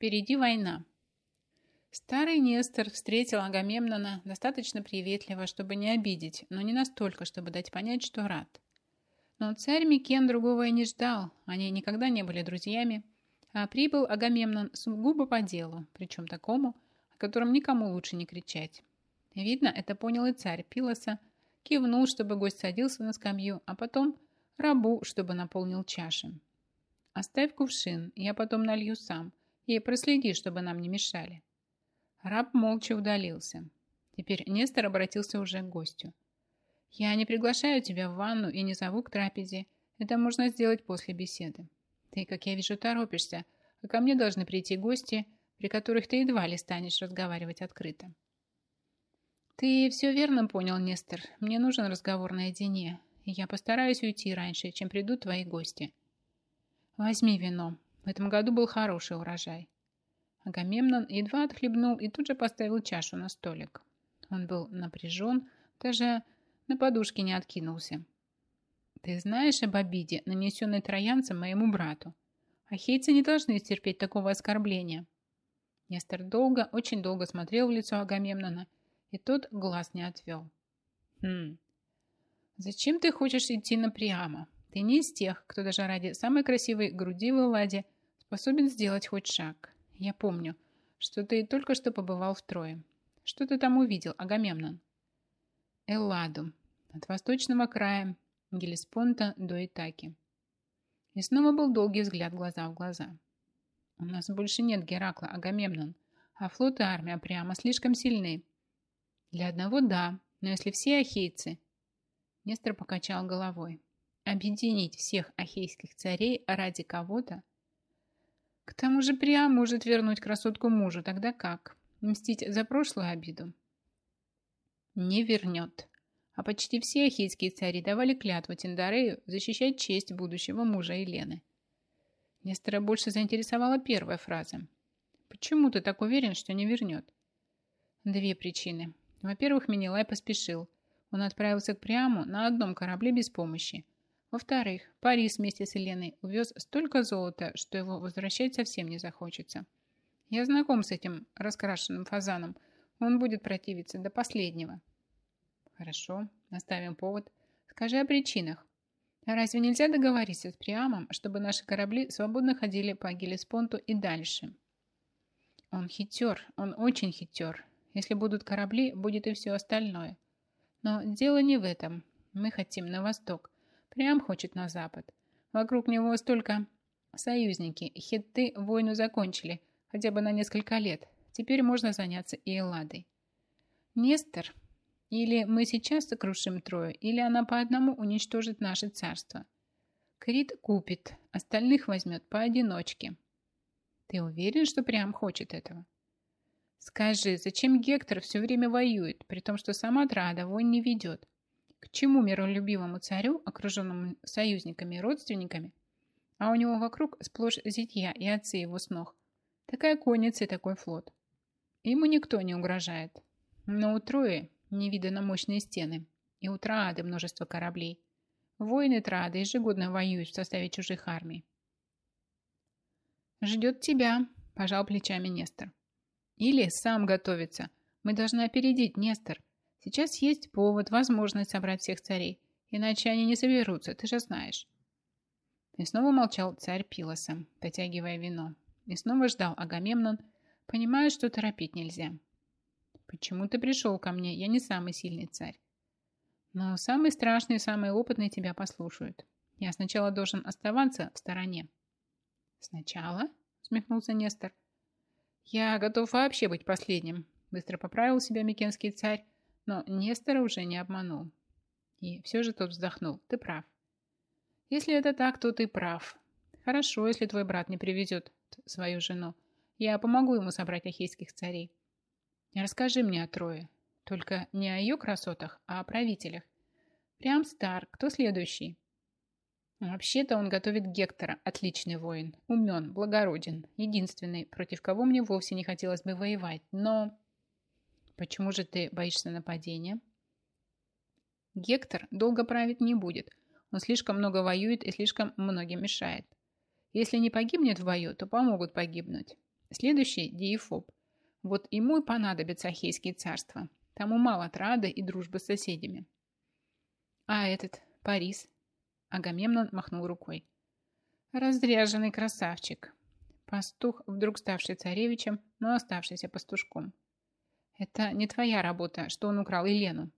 Впереди война. Старый Нестор встретил Агамемнона достаточно приветливо, чтобы не обидеть, но не настолько, чтобы дать понять, что рад. Но царь Микен другого и не ждал, они никогда не были друзьями, а прибыл Агамемнон сугубо по делу, причем такому, о котором никому лучше не кричать. Видно, это понял и царь Пилоса, кивнул, чтобы гость садился на скамью, а потом рабу, чтобы наполнил чаши. «Оставь кувшин, я потом налью сам, и проследи, чтобы нам не мешали». Раб молча удалился. Теперь Нестор обратился уже к гостю. «Я не приглашаю тебя в ванну и не зову к трапезе. Это можно сделать после беседы. Ты, как я вижу, торопишься, а ко мне должны прийти гости, при которых ты едва ли станешь разговаривать открыто». «Ты все верно понял, Нестор. Мне нужен разговор наедине, и я постараюсь уйти раньше, чем придут твои гости. Возьми вино. В этом году был хороший урожай. Агамемнон едва отхлебнул и тут же поставил чашу на столик. Он был напряжен, даже на подушке не откинулся. «Ты знаешь об обиде, нанесенной троянцем моему брату? Ахейцы не должны стерпеть такого оскорбления». Нестор долго, очень долго смотрел в лицо Агамемнона, и тот глаз не отвел. «Хм, зачем ты хочешь идти на Приама? Ты не из тех, кто даже ради самой красивой груди в Элладе способен сделать хоть шаг. Я помню, что ты только что побывал в Трое. Что ты там увидел, Агамемнон? Элладу. От восточного края Гелеспонта до Итаки. И снова был долгий взгляд глаза в глаза. У нас больше нет Геракла, Агамемнон, а флот и армия прямо слишком сильны. Для одного да, но если все ахейцы... Нестор покачал головой. Объединить всех ахейских царей ради кого-то к тому же Приам может вернуть красотку мужу. Тогда как? Мстить за прошлую обиду? Не вернет. А почти все ахейские цари давали клятву Тиндарею защищать честь будущего мужа Елены. Нестора больше заинтересовала первая фраза. «Почему ты так уверен, что не вернет?» Две причины. Во-первых, Менелай поспешил. Он отправился к Приаму на одном корабле без помощи. Во-вторых, Парис вместе с Еленой увез столько золота, что его возвращать совсем не захочется. Я знаком с этим раскрашенным фазаном. Он будет противиться до последнего. Хорошо, наставим повод. Скажи о причинах. Разве нельзя договориться с Приамом, чтобы наши корабли свободно ходили по Гелеспонту и дальше? Он хитер, он очень хитер. Если будут корабли, будет и все остальное. Но дело не в этом. Мы хотим на восток. Прям хочет на запад. Вокруг него столько союзники. Хетты войну закончили, хотя бы на несколько лет. Теперь можно заняться и Элладой. Нестор, или мы сейчас сокрушим Трою, или она по одному уничтожит наше царство. Крит купит, остальных возьмет поодиночке. Ты уверен, что прям хочет этого? Скажи, зачем Гектор все время воюет, при том, что сама Трада войн не ведет? К чему миролюбивому царю, окруженному союзниками и родственниками, а у него вокруг сплошь зятья и отцы его с ног, такая конница и такой флот? Ему никто не угрожает. Но у Трои невиданно мощные стены, и у Траады множество кораблей. Воины Траады ежегодно воюют в составе чужих армий. «Ждет тебя», – пожал плечами Нестор. «Или сам готовится. Мы должны опередить, Нестор. Сейчас есть повод, возможность собрать всех царей, иначе они не соберутся, ты же знаешь. И снова молчал царь Пилоса, потягивая вино. И снова ждал Агамемнон, понимая, что торопить нельзя. «Почему ты пришел ко мне? Я не самый сильный царь». «Но самый страшный и самый опытный тебя послушают. Я сначала должен оставаться в стороне». «Сначала?» — усмехнулся Нестор. «Я готов вообще быть последним», — быстро поправил себя Микенский царь, но Нестора уже не обманул. И все же тот вздохнул. Ты прав. Если это так, то ты прав. Хорошо, если твой брат не привезет свою жену. Я помогу ему собрать ахейских царей. Расскажи мне о Трое. Только не о ее красотах, а о правителях. Прям стар. Кто следующий? Вообще-то он готовит Гектора. Отличный воин. Умен, благороден. Единственный, против кого мне вовсе не хотелось бы воевать. Но... Почему же ты боишься нападения? Гектор долго править не будет. Он слишком много воюет и слишком многим мешает. Если не погибнет в бою, то помогут погибнуть. Следующий – Диефоб. Вот ему и понадобится Ахейские царства. Тому мало отрады и дружбы с соседями. А этот, Парис. Агамемнон махнул рукой. Разряженный красавчик. Пастух, вдруг ставший царевичем, но оставшийся пастушком. Это не твоя работа, что он украл Елену.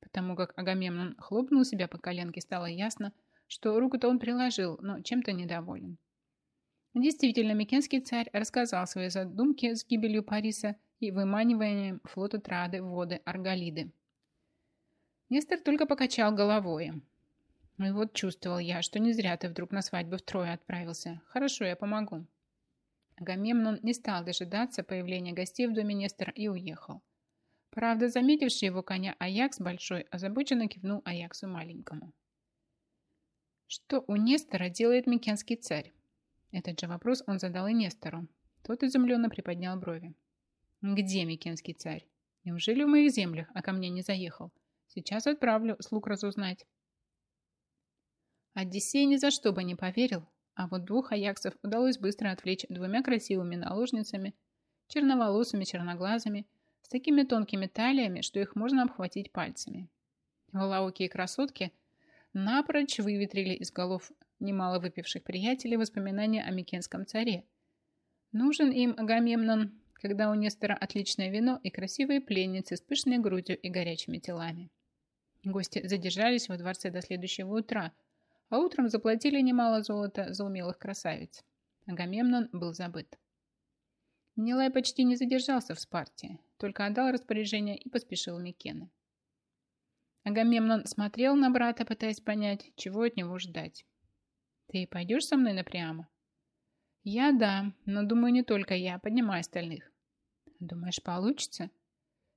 Потому как Агамемнон хлопнул себя по коленке, стало ясно, что руку-то он приложил, но чем-то недоволен. Действительно, Микенский царь рассказал свои задумки с гибелью Париса и выманиванием флота Трады в воды Арголиды. Нестор только покачал головой. Ну и вот чувствовал я, что не зря ты вдруг на свадьбу в Трое отправился. Хорошо, я помогу. Агамемнон не стал дожидаться появления гостей в доме Нестора и уехал. Правда, заметивший его коня Аякс большой озабоченно кивнул Аяксу маленькому. Что у Нестора делает Микенский царь? Этот же вопрос он задал и Нестору. Тот изумленно приподнял брови. Где Микенский царь? Неужели в моих землях, а ко мне не заехал? Сейчас отправлю слуг разузнать. Одиссей ни за что бы не поверил, а вот двух аяксов удалось быстро отвлечь двумя красивыми наложницами, черноволосыми, черноглазыми, с такими тонкими талиями, что их можно обхватить пальцами. Волоокие красотки напрочь выветрили из голов немало выпивших приятелей воспоминания о Микенском царе. Нужен им Агамемнон, когда у Нестора отличное вино и красивые пленницы с пышной грудью и горячими телами. Гости задержались во дворце до следующего утра – а утром заплатили немало золота за умелых красавиц. Агамемнон был забыт. Менелай почти не задержался в Спарте, только отдал распоряжение и поспешил Микены. Агамемнон смотрел на брата, пытаясь понять, чего от него ждать. «Ты пойдешь со мной напрямо?» «Я да, но думаю, не только я. Поднимай остальных». «Думаешь, получится?»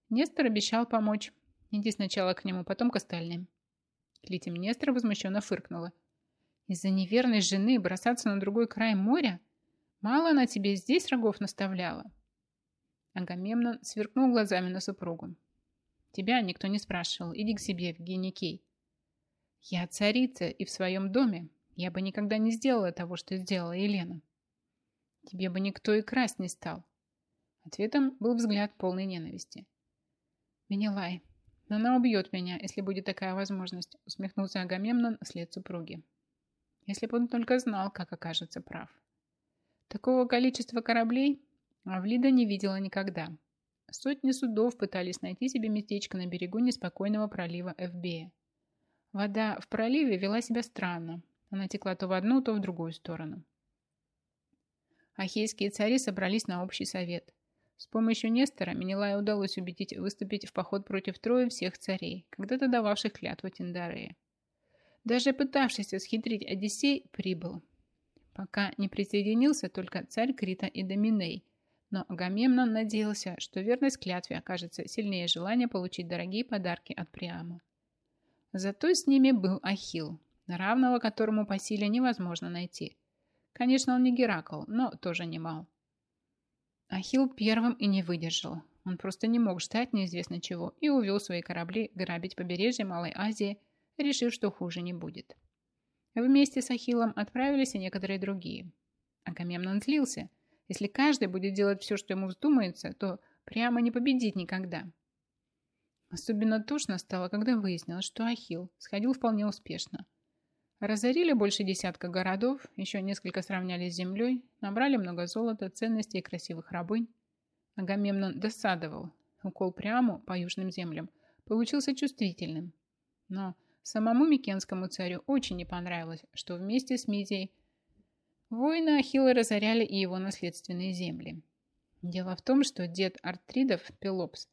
Нестор обещал помочь. Иди сначала к нему, потом к остальным. Клитимнестра возмущенно фыркнула. Из-за неверной жены бросаться на другой край моря? Мало она тебе здесь рогов наставляла. Агамемнон сверкнул глазами на супругу. Тебя никто не спрашивал. Иди к себе, в Геникей. Я царица и в своем доме. Я бы никогда не сделала того, что сделала Елена. Тебе бы никто и красть не стал. Ответом был взгляд полной ненависти. Менелай, но она убьет меня, если будет такая возможность, усмехнулся Агамемнон вслед супруги. Если бы он только знал, как окажется прав. Такого количества кораблей Авлида не видела никогда. Сотни судов пытались найти себе местечко на берегу неспокойного пролива Эвбея. Вода в проливе вела себя странно. Она текла то в одну, то в другую сторону. Ахейские цари собрались на общий совет. С помощью Нестора Менелая удалось убедить выступить в поход против Трои всех царей, когда-то дававших клятву Тиндарея. Даже пытавшийся схитрить Одиссей прибыл. Пока не присоединился только царь Крита и Доминей, но Агамемнон надеялся, что верность клятве окажется сильнее желания получить дорогие подарки от Приама. Зато с ними был Ахилл, равного которому по силе невозможно найти. Конечно, он не Геракл, но тоже немал. Ахилл первым и не выдержал. Он просто не мог ждать неизвестно чего и увел свои корабли грабить побережье Малой Азии, решив, что хуже не будет. Вместе с Ахиллом отправились и некоторые другие. Агамемнон злился. Если каждый будет делать все, что ему вздумается, то прямо не победить никогда. Особенно тошно стало, когда выяснилось, что Ахилл сходил вполне успешно – Разорили больше десятка городов, еще несколько сравняли с землей, набрали много золота, ценностей и красивых рабынь. Агамемнон досадовал. Укол прямо по южным землям получился чувствительным. Но самому Микенскому царю очень не понравилось, что вместе с Мидией воины Ахилла разоряли и его наследственные земли. Дело в том, что дед Артридов, Пелопс,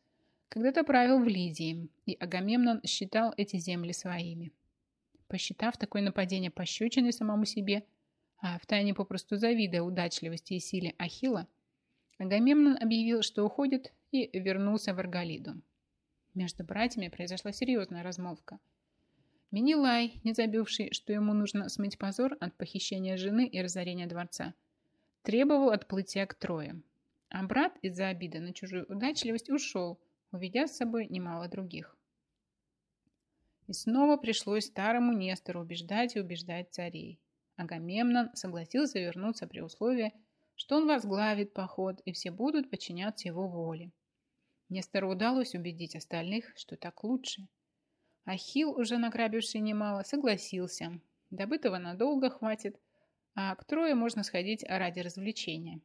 когда-то правил в Лидии, и Агамемнон считал эти земли своими посчитав такое нападение пощечиной самому себе, а втайне попросту завидуя удачливости и силе Ахилла, Агамемнон объявил, что уходит, и вернулся в Арголиду. Между братьями произошла серьезная размолвка. Минилай, не забивший, что ему нужно смыть позор от похищения жены и разорения дворца, требовал отплытия к Трое. А брат из-за обиды на чужую удачливость ушел, уведя с собой немало других. И снова пришлось старому Нестору убеждать и убеждать царей. Агамемнон согласился вернуться при условии, что он возглавит поход, и все будут подчиняться его воле. Нестору удалось убедить остальных, что так лучше. Ахилл, уже награбивший немало, согласился. Добытого надолго хватит, а к Трое можно сходить ради развлечения.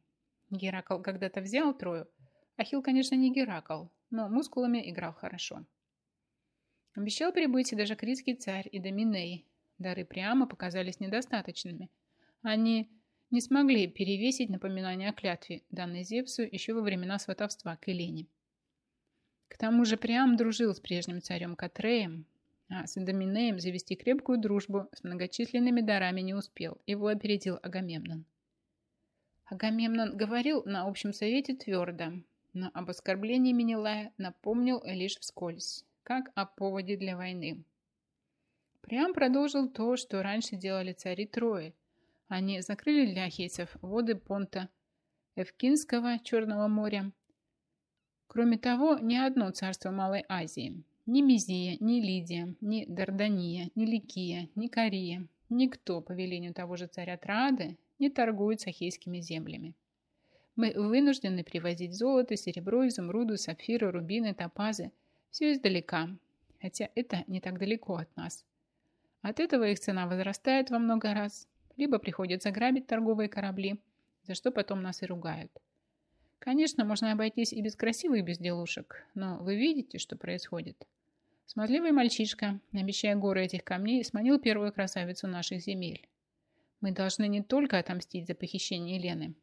Геракл когда-то взял Трою. Ахилл, конечно, не Геракл, но мускулами играл хорошо. Обещал прибыть и даже критский царь и Доминей. Дары прямо показались недостаточными. Они не смогли перевесить напоминание о клятве, данной Зевсу еще во времена сватовства к Елене. К тому же Приам дружил с прежним царем Катреем, а с Доминеем завести крепкую дружбу с многочисленными дарами не успел, его опередил Агамемнон. Агамемнон говорил на общем совете твердо, но об оскорблении Менелая напомнил лишь вскользь, как о поводе для войны. Приам продолжил то, что раньше делали цари Трои. Они закрыли для ахейцев воды Понта, Эвкинского, Черного моря. Кроме того, ни одно царство Малой Азии, ни Мизия, ни Лидия, ни Дардания, ни Ликия, ни Кория, никто по велению того же царя Траады не торгует с ахейскими землями. Мы вынуждены привозить золото, серебро, изумруды, сапфиры, рубины, топазы. Все издалека, хотя это не так далеко от нас. От этого их цена возрастает во много раз, либо приходится грабить торговые корабли, за что потом нас и ругают. Конечно, можно обойтись и без красивых безделушек, но вы видите, что происходит. Смазливый мальчишка, обещая горы этих камней, сманил первую красавицу наших земель. Мы должны не только отомстить за похищение Елены,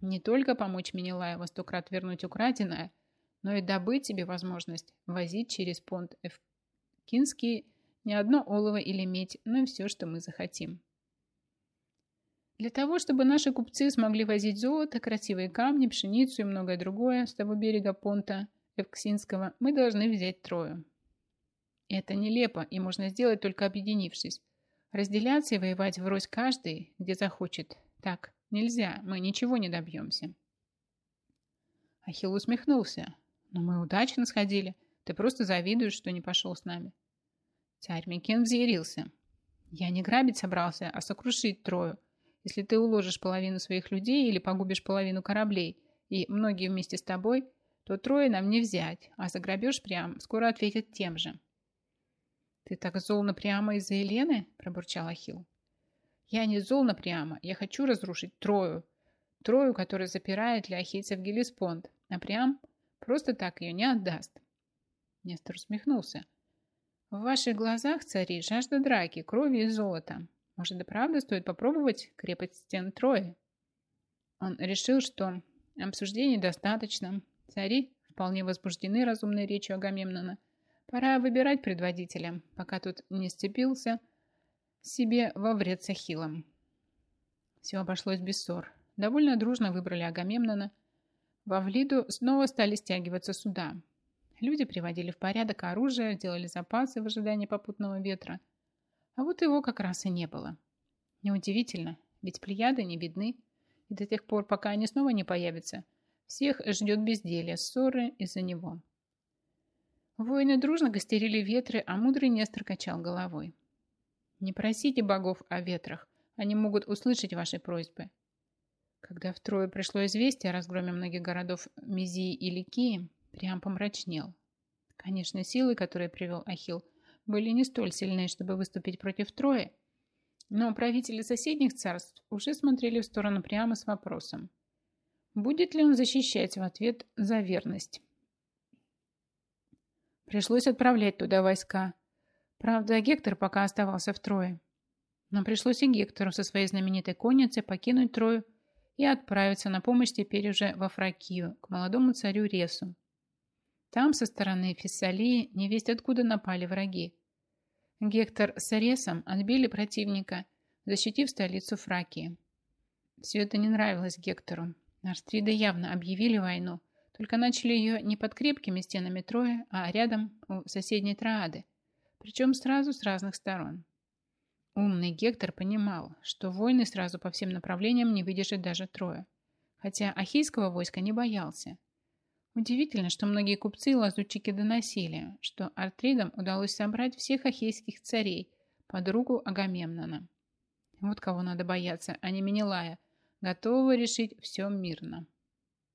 не только помочь Менелаю во сто крат вернуть украденное, но и добыть себе возможность возить через понт Эвкинский не одно олово или медь, но и все, что мы захотим. Для того, чтобы наши купцы смогли возить золото, красивые камни, пшеницу и многое другое с того берега понта Эвксинского, мы должны взять Трою. Это нелепо, и можно сделать только объединившись. Разделяться и воевать врозь каждый, где захочет. Так, Нельзя, мы ничего не добьемся. Ахилл усмехнулся. Но мы удачно сходили. Ты просто завидуешь, что не пошел с нами. Царь Микен взъярился. Я не грабить собрался, а сокрушить Трою. Если ты уложишь половину своих людей или погубишь половину кораблей, и многие вместе с тобой, то Трое нам не взять, а заграбеж прям, скоро ответят тем же. «Ты так зол на прямо из-за Елены?» – пробурчал Ахилл. Я не зол напрямо, я хочу разрушить Трою. Трою, которая запирает для ахейцев Гелиспонд, а прям просто так ее не отдаст. Нестор усмехнулся. В ваших глазах, цари, жажда драки, крови и золота. Может и правда стоит попробовать крепость стен Трои? Он решил, что обсуждений достаточно. Цари вполне возбуждены разумной речью Агамемнона. Пора выбирать предводителя, пока тут не сцепился – себе во вред с Ахиллом. Все обошлось без ссор. Довольно дружно выбрали Агамемнона. Во Влиду снова стали стягиваться суда. Люди приводили в порядок оружие, делали запасы в ожидании попутного ветра. А вот его как раз и не было. Неудивительно, ведь плеяды не видны. И до тех пор, пока они снова не появятся, всех ждет безделье, ссоры из-за него. Воины дружно гостерили ветры, а мудрый Нестор качал головой. Не просите богов о ветрах, они могут услышать ваши просьбы. Когда втрое пришло известие о разгроме многих городов Мизии и Ликии, прям помрачнел. Конечно, силы, которые привел Ахил, были не столь сильны, чтобы выступить против Трои, но правители соседних царств уже смотрели в сторону прямо с вопросом, будет ли он защищать в ответ за верность. Пришлось отправлять туда войска – Правда, Гектор пока оставался в Трое. Но пришлось и Гектору со своей знаменитой конницей покинуть Трою и отправиться на помощь теперь уже во Фракию, к молодому царю Ресу. Там со стороны Фессалии невесть откуда напали враги. Гектор с Ресом отбили противника, защитив столицу Фракии. Все это не нравилось Гектору. Арстриды явно объявили войну, только начали ее не под крепкими стенами Троя, а рядом у соседней Троады – причем сразу с разных сторон. Умный Гектор понимал, что войны сразу по всем направлениям не выдержит даже трое, хотя ахейского войска не боялся. Удивительно, что многие купцы и лазутчики доносили, что Артридам удалось собрать всех ахейских царей под руку Агамемнона. Вот кого надо бояться, а не Менелая, готового решить все мирно.